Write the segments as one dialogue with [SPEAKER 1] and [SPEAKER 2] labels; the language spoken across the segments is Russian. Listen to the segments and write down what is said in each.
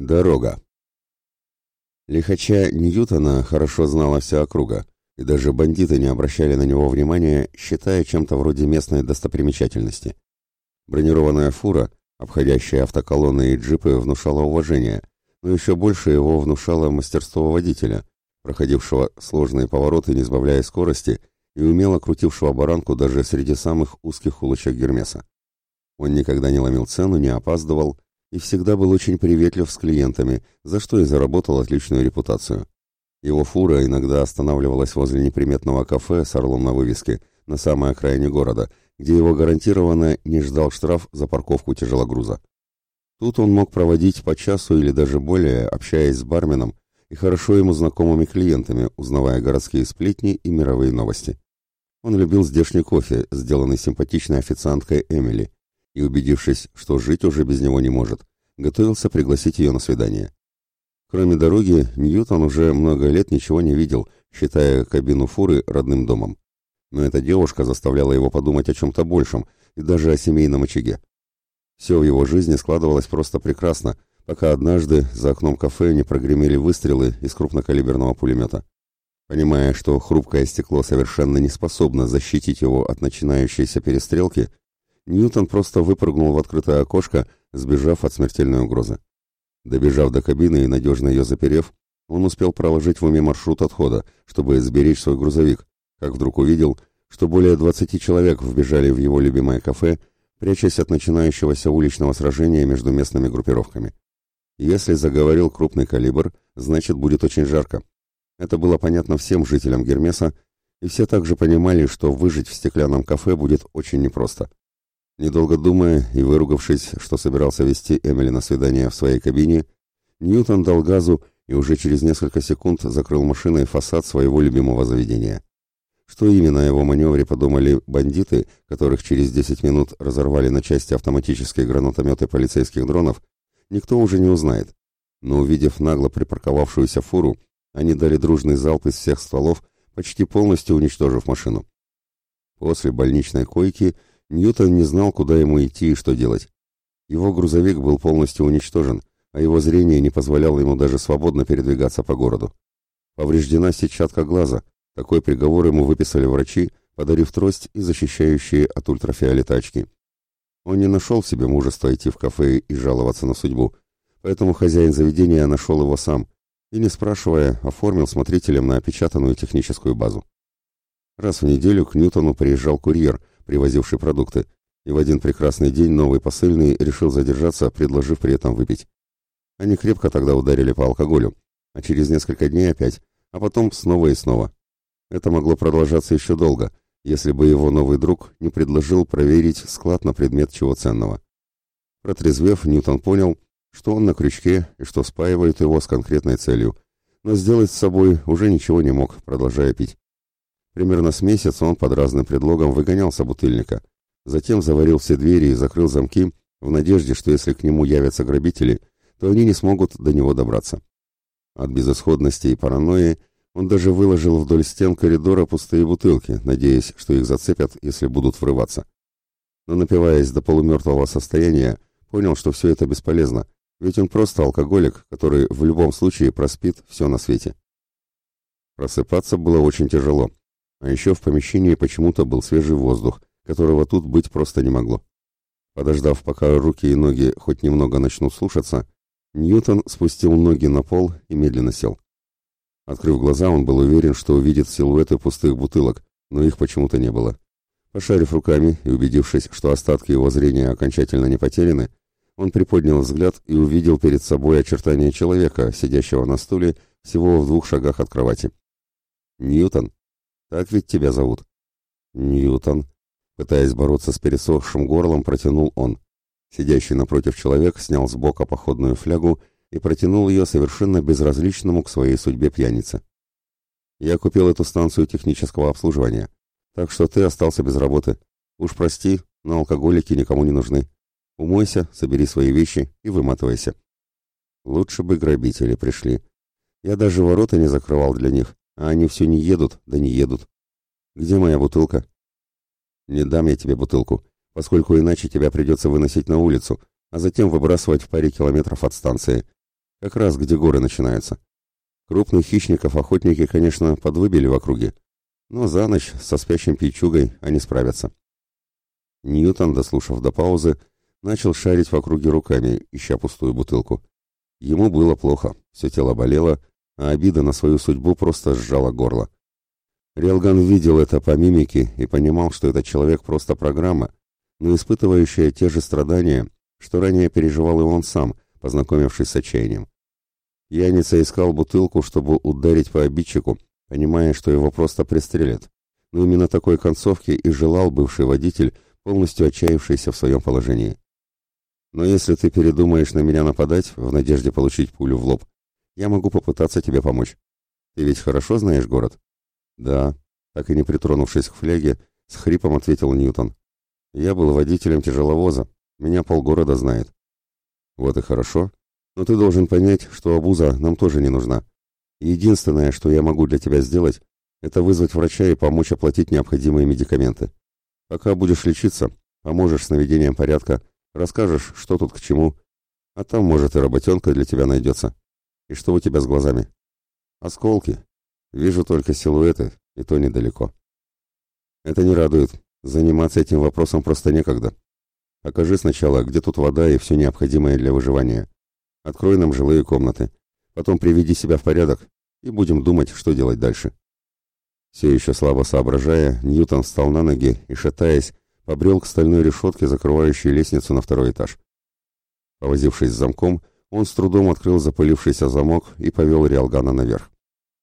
[SPEAKER 1] Дорога. Лихача Ньютона хорошо знала вся округа, и даже бандиты не обращали на него внимания, считая чем-то вроде местной достопримечательности. Бронированная фура, обходящая автоколонны и джипы, внушала уважение, но еще больше его внушало мастерство водителя, проходившего сложные повороты, не сбавляя скорости, и умело крутившего баранку даже среди самых узких улочек Гермеса. Он никогда не ломил цену, не опаздывал, и всегда был очень приветлив с клиентами, за что и заработал отличную репутацию. Его фура иногда останавливалась возле неприметного кафе с орлом на вывеске на самой окраине города, где его гарантированно не ждал штраф за парковку тяжелогруза. Тут он мог проводить по часу или даже более, общаясь с барменом и хорошо ему знакомыми клиентами, узнавая городские сплетни и мировые новости. Он любил здешний кофе, сделанный симпатичной официанткой Эмили, и, убедившись, что жить уже без него не может, готовился пригласить ее на свидание. Кроме дороги, Ньютон уже много лет ничего не видел, считая кабину фуры родным домом. Но эта девушка заставляла его подумать о чем-то большем и даже о семейном очаге. Все в его жизни складывалось просто прекрасно, пока однажды за окном кафе не прогремели выстрелы из крупнокалиберного пулемета. Понимая, что хрупкое стекло совершенно не способно защитить его от начинающейся перестрелки, Ньютон просто выпрыгнул в открытое окошко, сбежав от смертельной угрозы. Добежав до кабины и надежно ее заперев, он успел проложить в уме маршрут отхода, чтобы сберечь свой грузовик, как вдруг увидел, что более 20 человек вбежали в его любимое кафе, прячась от начинающегося уличного сражения между местными группировками. Если заговорил крупный калибр, значит будет очень жарко. Это было понятно всем жителям Гермеса, и все также понимали, что выжить в стеклянном кафе будет очень непросто. Недолго думая и выругавшись, что собирался вести Эмили на свидание в своей кабине, Ньютон дал газу и уже через несколько секунд закрыл машиной фасад своего любимого заведения. Что именно о его маневре подумали бандиты, которых через 10 минут разорвали на части автоматические гранатометы полицейских дронов, никто уже не узнает. Но увидев нагло припарковавшуюся фуру, они дали дружный залп из всех стволов, почти полностью уничтожив машину. После больничной койки – Ньютон не знал, куда ему идти и что делать. Его грузовик был полностью уничтожен, а его зрение не позволяло ему даже свободно передвигаться по городу. Повреждена сетчатка глаза. Такой приговор ему выписали врачи, подарив трость и защищающие от ультрафиолета очки. Он не нашел в себе мужества идти в кафе и жаловаться на судьбу, поэтому хозяин заведения нашел его сам и, не спрашивая, оформил смотрителем на опечатанную техническую базу. Раз в неделю к Ньютону приезжал курьер, привозивший продукты, и в один прекрасный день новый посыльный решил задержаться, предложив при этом выпить. Они крепко тогда ударили по алкоголю, а через несколько дней опять, а потом снова и снова. Это могло продолжаться еще долго, если бы его новый друг не предложил проверить склад на предмет чего ценного. Протрезвев, Ньютон понял, что он на крючке и что спаивают его с конкретной целью, но сделать с собой уже ничего не мог, продолжая пить. Примерно с месяц он под разным предлогом выгонял собутыльника. Затем заварил все двери и закрыл замки, в надежде, что если к нему явятся грабители, то они не смогут до него добраться. От безысходности и паранойи он даже выложил вдоль стен коридора пустые бутылки, надеясь, что их зацепят, если будут врываться. Но напиваясь до полумертвого состояния, понял, что все это бесполезно, ведь он просто алкоголик, который в любом случае проспит все на свете. Просыпаться было очень тяжело. А еще в помещении почему-то был свежий воздух, которого тут быть просто не могло. Подождав, пока руки и ноги хоть немного начнут слушаться, Ньютон спустил ноги на пол и медленно сел. Открыв глаза, он был уверен, что увидит силуэты пустых бутылок, но их почему-то не было. Пошарив руками и убедившись, что остатки его зрения окончательно не потеряны, он приподнял взгляд и увидел перед собой очертания человека, сидящего на стуле всего в двух шагах от кровати. «Ньютон?» Так ведь тебя зовут?» «Ньютон», — пытаясь бороться с пересохшим горлом, протянул он. Сидящий напротив человек снял с бока походную флягу и протянул ее совершенно безразличному к своей судьбе пьянице. «Я купил эту станцию технического обслуживания, так что ты остался без работы. Уж прости, но алкоголики никому не нужны. Умойся, собери свои вещи и выматывайся». Лучше бы грабители пришли. Я даже ворота не закрывал для них, а они все не едут, да не едут. Где моя бутылка? Не дам я тебе бутылку, поскольку иначе тебя придется выносить на улицу, а затем выбрасывать в паре километров от станции. как раз где горы начинаются. Крупных хищников охотники, конечно, подвыбили в округе, но за ночь со спящим пьячугой они справятся. Ньютон, дослушав до паузы, начал шарить в округе руками, ища пустую бутылку. Ему было плохо, все тело болело, а обида на свою судьбу просто сжала горло. Риалган видел это по мимике и понимал, что этот человек просто программа, но испытывающая те же страдания, что ранее переживал и он сам, познакомившись с отчаянием. Яница искал бутылку, чтобы ударить по обидчику, понимая, что его просто пристрелят. Но именно такой концовки и желал бывший водитель, полностью отчаявшийся в своем положении. Но если ты передумаешь на меня нападать, в надежде получить пулю в лоб, я могу попытаться тебе помочь. Ты ведь хорошо знаешь город? Да, так и не притронувшись к фляге, с хрипом ответил Ньютон. Я был водителем тяжеловоза, меня полгорода знает. Вот и хорошо, но ты должен понять, что обуза нам тоже не нужна. Единственное, что я могу для тебя сделать, это вызвать врача и помочь оплатить необходимые медикаменты. Пока будешь лечиться, поможешь с наведением порядка, расскажешь, что тут к чему, а там, может, и работенка для тебя найдется. И что у тебя с глазами? Осколки. Вижу только силуэты, и то недалеко. Это не радует. Заниматься этим вопросом просто некогда. Покажи сначала, где тут вода и все необходимое для выживания. Открой нам жилые комнаты. Потом приведи себя в порядок, и будем думать, что делать дальше. Все еще слабо соображая, Ньютон встал на ноги и, шатаясь, побрел к стальной решетке, закрывающей лестницу на второй этаж. Повозившись с замком, он с трудом открыл запылившийся замок и повел Риалгана наверх.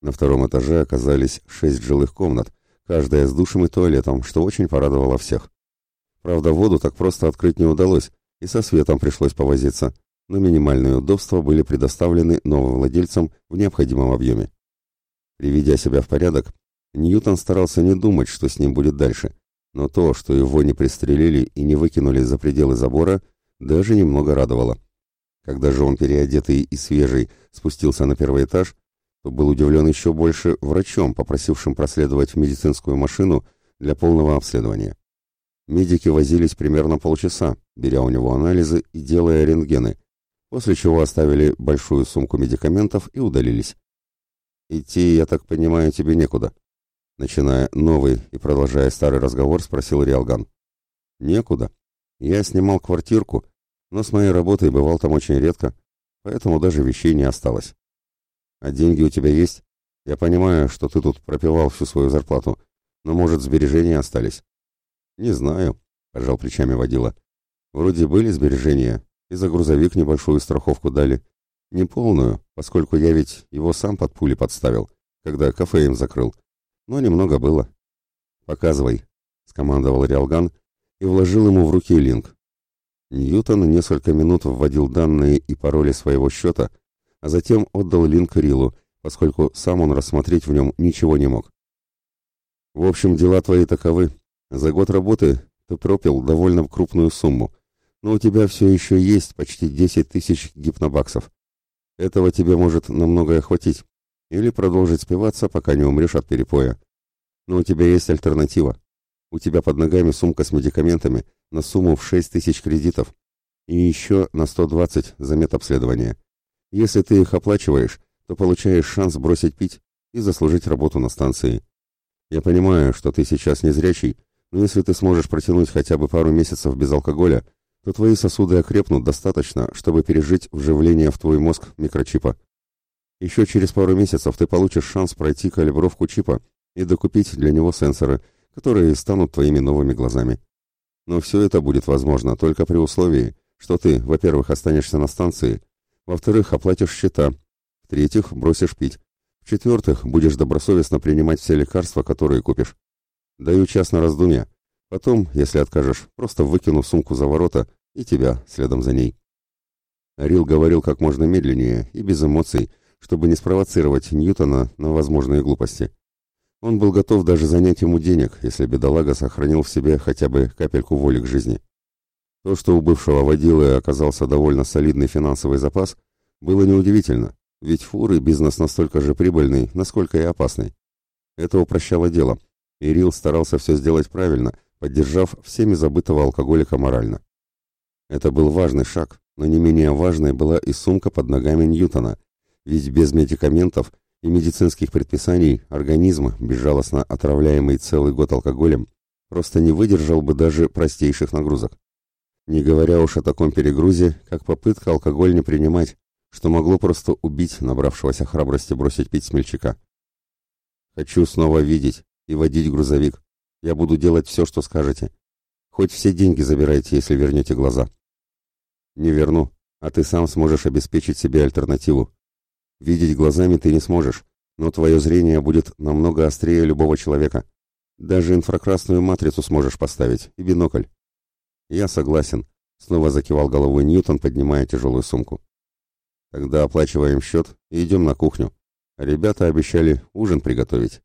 [SPEAKER 1] На втором этаже оказались шесть жилых комнат, каждая с душем и туалетом, что очень порадовало всех. Правда, воду так просто открыть не удалось, и со светом пришлось повозиться, но минимальные удобства были предоставлены новым владельцам в необходимом объеме. Приведя себя в порядок, Ньютон старался не думать, что с ним будет дальше, но то, что его не пристрелили и не выкинули за пределы забора, даже немного радовало. Когда же он, переодетый и свежий, спустился на первый этаж, то был удивлен еще больше врачом, попросившим проследовать в медицинскую машину для полного обследования. Медики возились примерно полчаса, беря у него анализы и делая рентгены, после чего оставили большую сумку медикаментов и удалились. «Идти, я так понимаю, тебе некуда?» Начиная новый и продолжая старый разговор, спросил Риалган. «Некуда. Я снимал квартирку, но с моей работой бывал там очень редко, поэтому даже вещей не осталось. А деньги у тебя есть? Я понимаю, что ты тут пропивал всю свою зарплату, но, может, сбережения остались?» «Не знаю», — пожал плечами водила. «Вроде были сбережения, и за грузовик небольшую страховку дали. Не полную, поскольку я ведь его сам под пули подставил, когда кафе им закрыл. Но немного было». «Показывай», — скомандовал Риалган и вложил ему в руки линк. Ньютон несколько минут вводил данные и пароли своего счета, а затем отдал линк Рилу, поскольку сам он рассмотреть в нем ничего не мог. «В общем, дела твои таковы. За год работы ты пропил довольно крупную сумму, но у тебя все еще есть почти 10 тысяч гипнобаксов. Этого тебе может на многое хватить. Или продолжить спиваться, пока не умрешь от перепоя. Но у тебя есть альтернатива. У тебя под ногами сумка с медикаментами на сумму в 6 тысяч кредитов и еще на 120 за медобследование. Если ты их оплачиваешь, то получаешь шанс бросить пить и заслужить работу на станции. Я понимаю, что ты сейчас незрячий, но если ты сможешь протянуть хотя бы пару месяцев без алкоголя, то твои сосуды окрепнут достаточно, чтобы пережить вживление в твой мозг микрочипа. Еще через пару месяцев ты получишь шанс пройти калибровку чипа и докупить для него сенсоры, которые станут твоими новыми глазами. Но все это будет возможно только при условии, что ты, во-первых, останешься на станции, во-вторых, оплатишь счета, в-третьих, бросишь пить, в-четвертых, будешь добросовестно принимать все лекарства, которые купишь. Даю час на раздумье. Потом, если откажешь, просто выкину сумку за ворота и тебя следом за ней. Рил говорил как можно медленнее и без эмоций, чтобы не спровоцировать Ньютона на возможные глупости. Он был готов даже занять ему денег, если бедолага сохранил в себе хотя бы капельку воли к жизни. То, что у бывшего водилы оказался довольно солидный финансовый запас, было неудивительно, ведь фуры бизнес настолько же прибыльный, насколько и опасный. Это упрощало дело – Ирил старался все сделать правильно, поддержав всеми забытого алкоголика морально. Это был важный шаг, но не менее важной была и сумка под ногами Ньютона, ведь без медикаментов и медицинских предписаний организм, безжалостно отравляемый целый год алкоголем, просто не выдержал бы даже простейших нагрузок. Не говоря уж о таком перегрузе, как попытка алкоголь не принимать, что могло просто убить набравшегося храбрости бросить пить смельчака. «Хочу снова видеть и водить грузовик. Я буду делать все, что скажете. Хоть все деньги забирайте, если вернете глаза». «Не верну, а ты сам сможешь обеспечить себе альтернативу. Видеть глазами ты не сможешь, но твое зрение будет намного острее любого человека. Даже инфракрасную матрицу сможешь поставить и бинокль. Я согласен, снова закивал головой Ньютон, поднимая тяжелую сумку. Тогда оплачиваем счет и идем на кухню. Ребята обещали ужин приготовить.